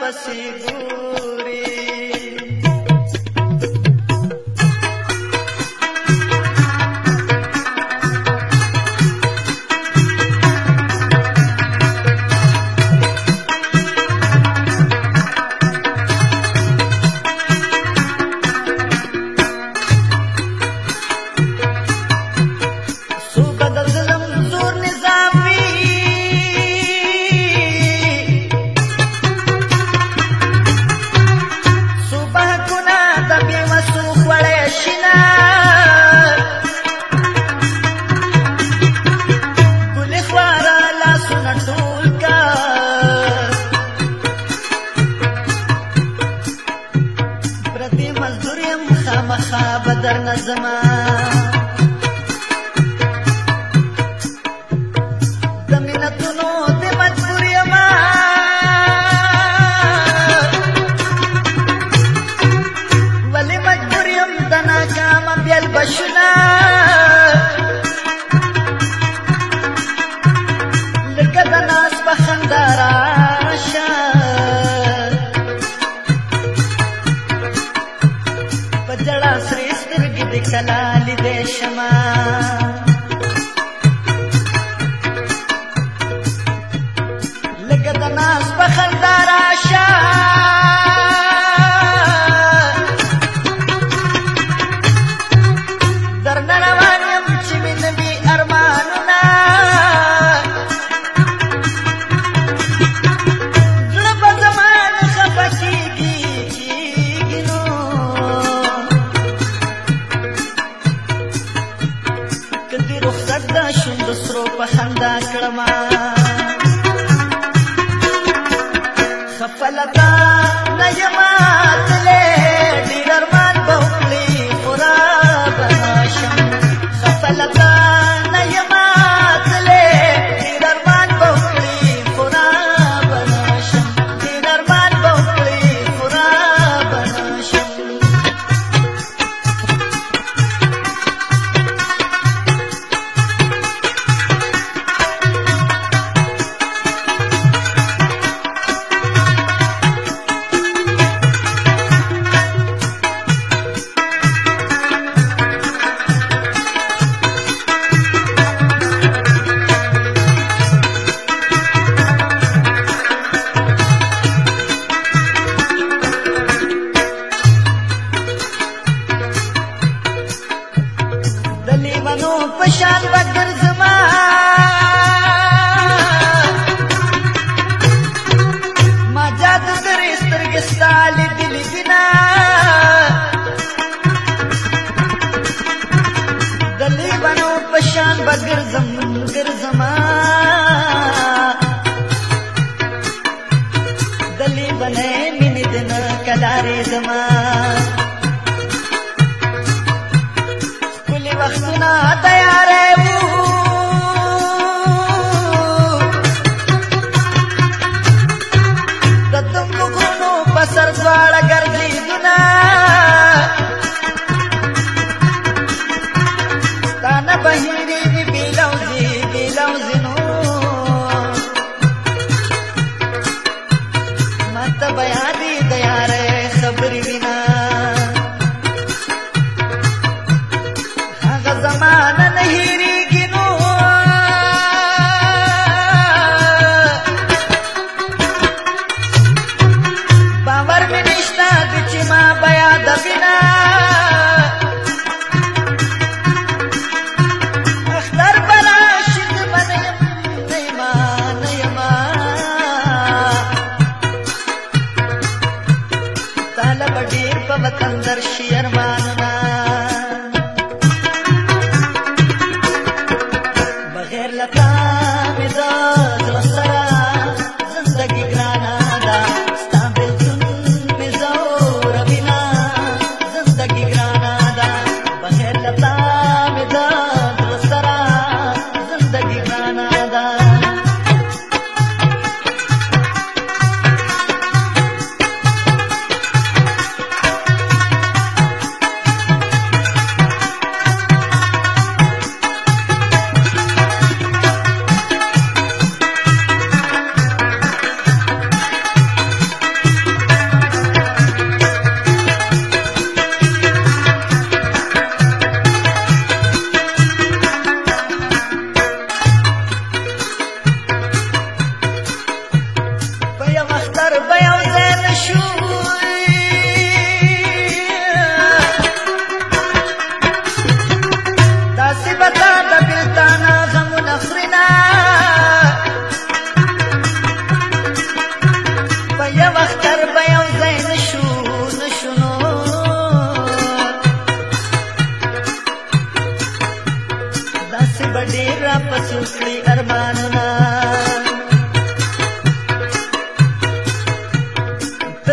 پسی ګور ناز په خندا راشه درنه روان یم چې مې نه وي ارمانونه زړه به زما نه خفه کېږي کېږي نو که دې رخصت دا شونډو سرو په خندا کړمه پشان بگر زما ما جاد در استرگ سال دل بنا دلی بنو پشان بگر زم گر زمان शख्स ना زمانه نه هېرېږي نو باور مې نشته چې ما بیا د بنا طالب ډیر په وطن درشي ارمانونه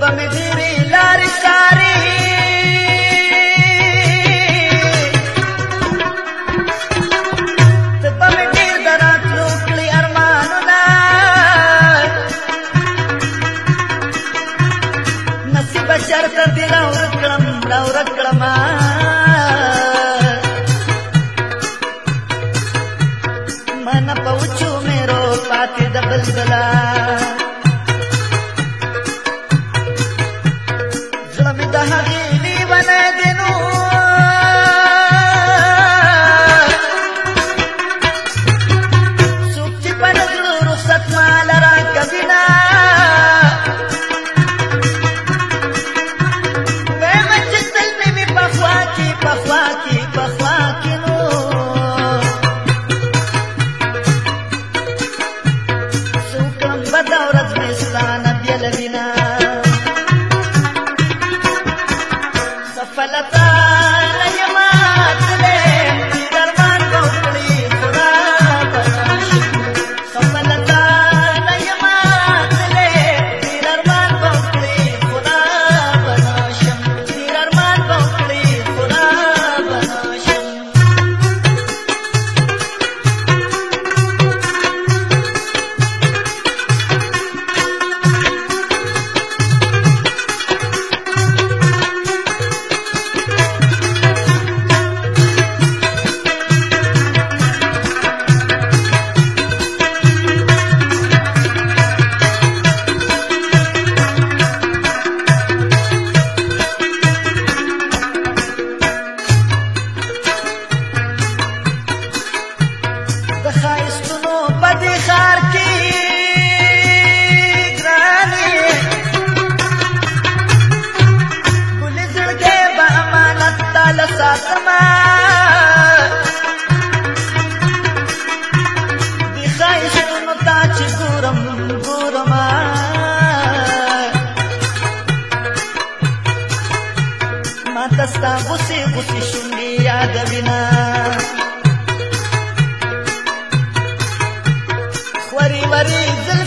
बम धीरे परिजन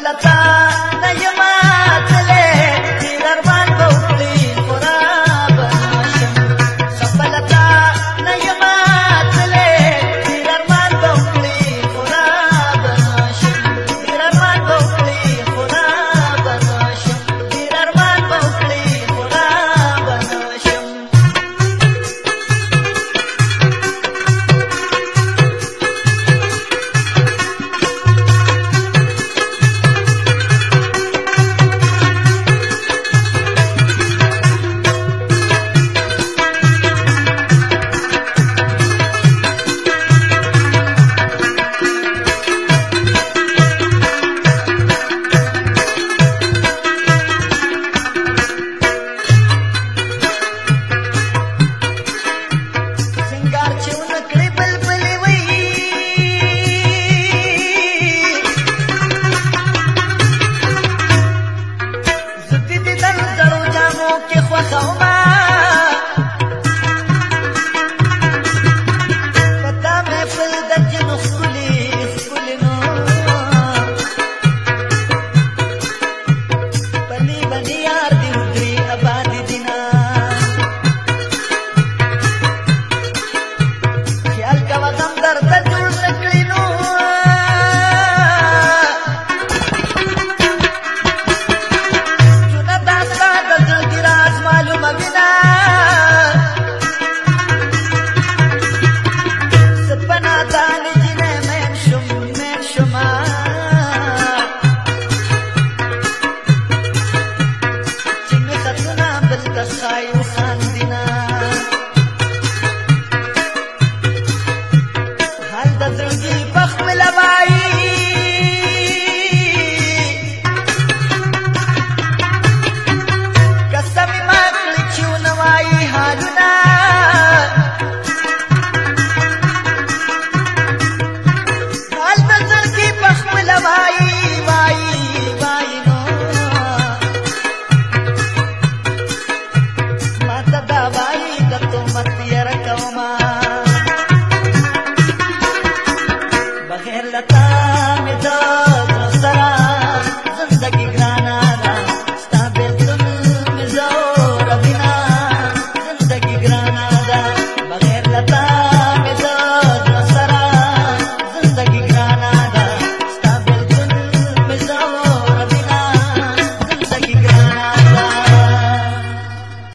la